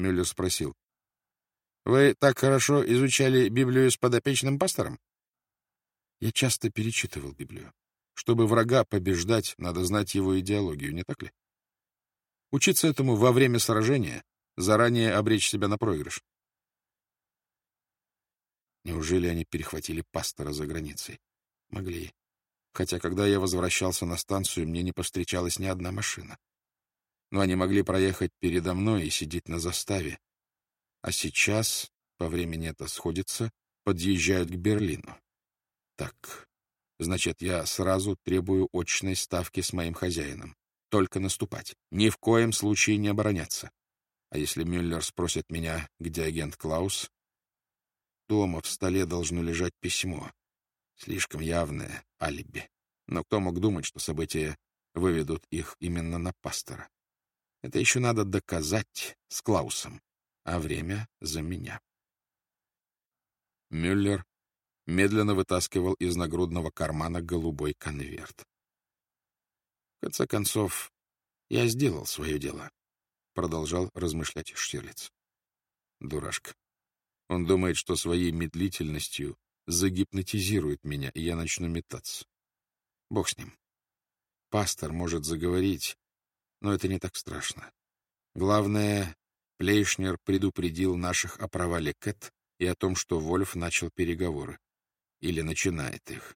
Мюллер спросил. «Вы так хорошо изучали Библию с подопечным пастором?» Я часто перечитывал Библию. Чтобы врага побеждать, надо знать его идеологию, не так ли? Учиться этому во время сражения, заранее обречь себя на проигрыш. Неужели они перехватили пастора за границей? Могли. Хотя, когда я возвращался на станцию, мне не повстречалась ни одна машина. Но они могли проехать передо мной и сидеть на заставе. А сейчас, по времени это сходится, подъезжают к Берлину. Так, значит, я сразу требую очной ставки с моим хозяином. Только наступать. Ни в коем случае не обороняться. А если Мюллер спросит меня, где агент Клаус, дома в столе должно лежать письмо. Слишком явное алиби. Но кто мог думать, что события выведут их именно на пастора? Это еще надо доказать с Клаусом, а время за меня. Мюллер медленно вытаскивал из нагрудного кармана голубой конверт. В конце концов, я сделал свое дело, — продолжал размышлять Штирлиц. Дурашка. Он думает, что своей медлительностью загипнотизирует меня, и я начну метаться. Бог с ним. Пастор может заговорить, но это не так страшно. Главное, Плейшнер предупредил наших о провале Кэт и о том, что Вольф начал переговоры. Или начинает их.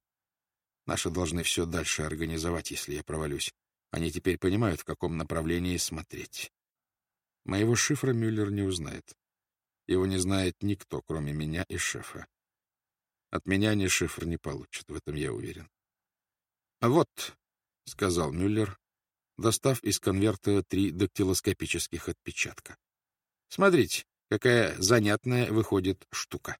Наши должны все дальше организовать, если я провалюсь. Они теперь понимают, в каком направлении смотреть. Моего шифра Мюллер не узнает. Его не знает никто, кроме меня и шефа. От меня они шифр не получат, в этом я уверен. — А вот, — сказал Мюллер, достав из конверта три дактилоскопических отпечатка. — Смотрите, какая занятная выходит штука.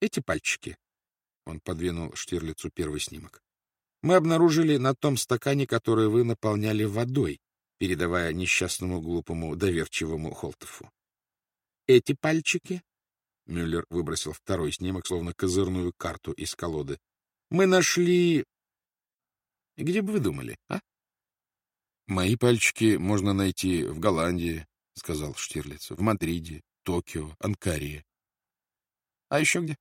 Эти пальчики, — он подвинул Штирлицу первый снимок, — мы обнаружили на том стакане, который вы наполняли водой, передавая несчастному глупому доверчивому Холтову. Эти пальчики Мюллер выбросил второй снимок, словно козырную карту из колоды. Мы нашли... Где бы вы думали, а? Мои пальчики можно найти в Голландии, — сказал Штирлиц, — в Мадриде, Токио, Анкаре. А еще где?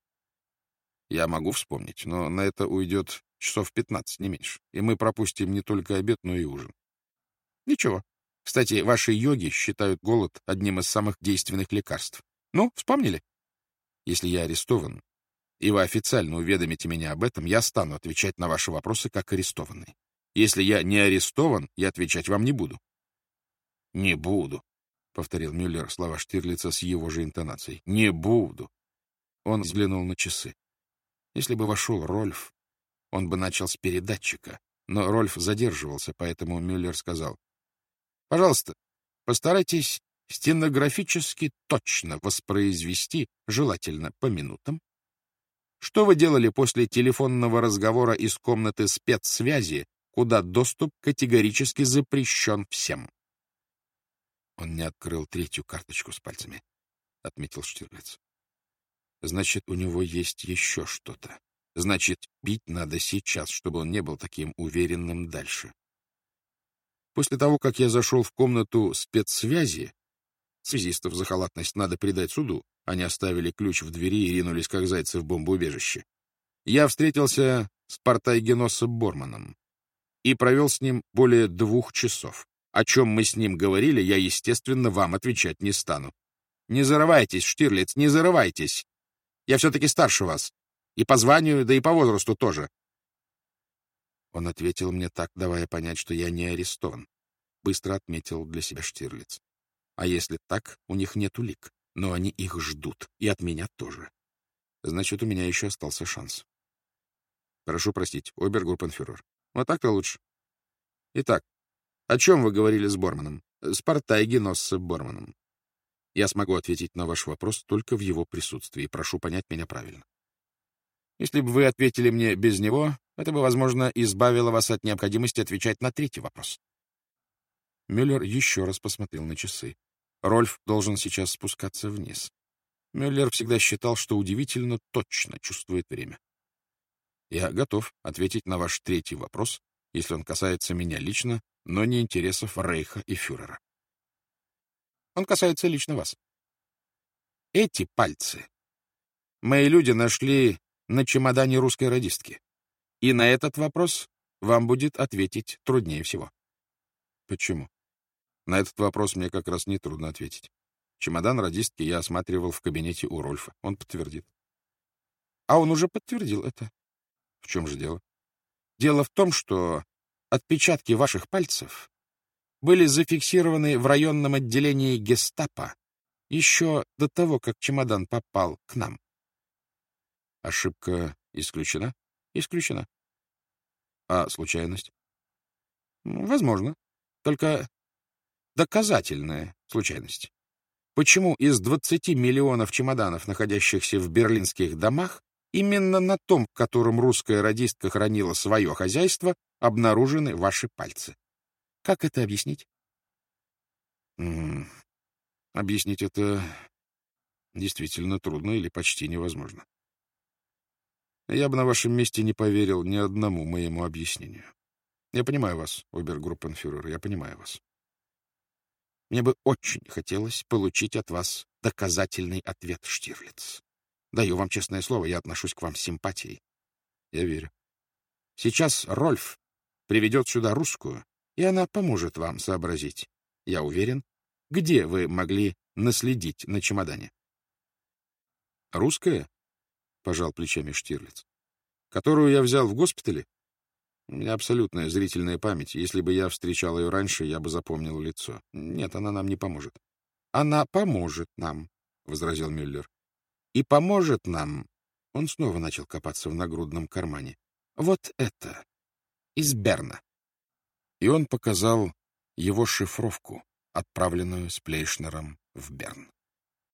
Я могу вспомнить, но на это уйдет часов пятнадцать, не меньше, и мы пропустим не только обед, но и ужин. Ничего. Кстати, ваши йоги считают голод одним из самых действенных лекарств. Ну, вспомнили? Если я арестован, и вы официально уведомите меня об этом, я стану отвечать на ваши вопросы как арестованный. Если я не арестован, я отвечать вам не буду. — Не буду, — повторил Мюллер слова Штирлица с его же интонацией. — Не буду. Он взглянул на часы. Если бы вошел Рольф, он бы начал с передатчика. Но Рольф задерживался, поэтому Мюллер сказал. — Пожалуйста, постарайтесь стенографически точно воспроизвести, желательно по минутам, что вы делали после телефонного разговора из комнаты спецсвязи, куда доступ категорически запрещен всем? Он не открыл третью карточку с пальцами, — отметил Штирлиц. Значит, у него есть еще что-то. Значит, пить надо сейчас, чтобы он не был таким уверенным дальше. После того, как я зашел в комнату спецсвязи, Связистов за халатность надо предать суду. Они оставили ключ в двери и ринулись, как зайцы в бомбоубежище. Я встретился с Портайгеносом Борманом и провел с ним более двух часов. О чем мы с ним говорили, я, естественно, вам отвечать не стану. Не зарывайтесь, Штирлиц, не зарывайтесь. Я все-таки старше вас. И по званию, да и по возрасту тоже. Он ответил мне так, давая понять, что я не арестован. Быстро отметил для себя Штирлиц. А если так, у них нет улик, но они их ждут, и от меня тоже. Значит, у меня еще остался шанс. Прошу простить, обергруппенфюрер. Вот так-то лучше. Итак, о чем вы говорили с Борманом? С Носсе Борманом. Я смогу ответить на ваш вопрос только в его присутствии. Прошу понять меня правильно. Если бы вы ответили мне без него, это бы, возможно, избавило вас от необходимости отвечать на третий вопрос. Мюллер еще раз посмотрел на часы. Рольф должен сейчас спускаться вниз. Мюллер всегда считал, что удивительно точно чувствует время. Я готов ответить на ваш третий вопрос, если он касается меня лично, но не интересов Рейха и фюрера. Он касается лично вас. Эти пальцы мои люди нашли на чемодане русской радистки. И на этот вопрос вам будет ответить труднее всего. Почему? На этот вопрос мне как раз нетрудно ответить. Чемодан радистки я осматривал в кабинете у Рольфа. Он подтвердит. А он уже подтвердил это. Чем же дело? Дело в том, что отпечатки ваших пальцев были зафиксированы в районном отделении гестапо еще до того, как чемодан попал к нам. Ошибка исключена? Исключена. А случайность? Возможно. Только доказательная случайность. Почему из 20 миллионов чемоданов, находящихся в берлинских домах, именно на том, в котором русская радистка хранила свое хозяйство, обнаружены ваши пальцы? Как это объяснить? Объяснить это действительно трудно или почти невозможно. Я бы на вашем месте не поверил ни одному моему объяснению. Я понимаю вас, обергруппенфюрер, я понимаю вас. Мне бы очень хотелось получить от вас доказательный ответ, Штирлиц. Даю вам честное слово, я отношусь к вам с симпатией. Я верю. Сейчас Рольф приведет сюда русскую, и она поможет вам сообразить, я уверен, где вы могли наследить на чемодане. Русская? пожал плечами Штирлиц. Которую я взял в госпитале? У меня абсолютная зрительная память. Если бы я встречал ее раньше, я бы запомнил лицо. Нет, она нам не поможет. Она поможет нам, — возразил Мюллер. И поможет нам... Он снова начал копаться в нагрудном кармане. Вот это. Из Берна. И он показал его шифровку, отправленную с Плейшнером в Берн.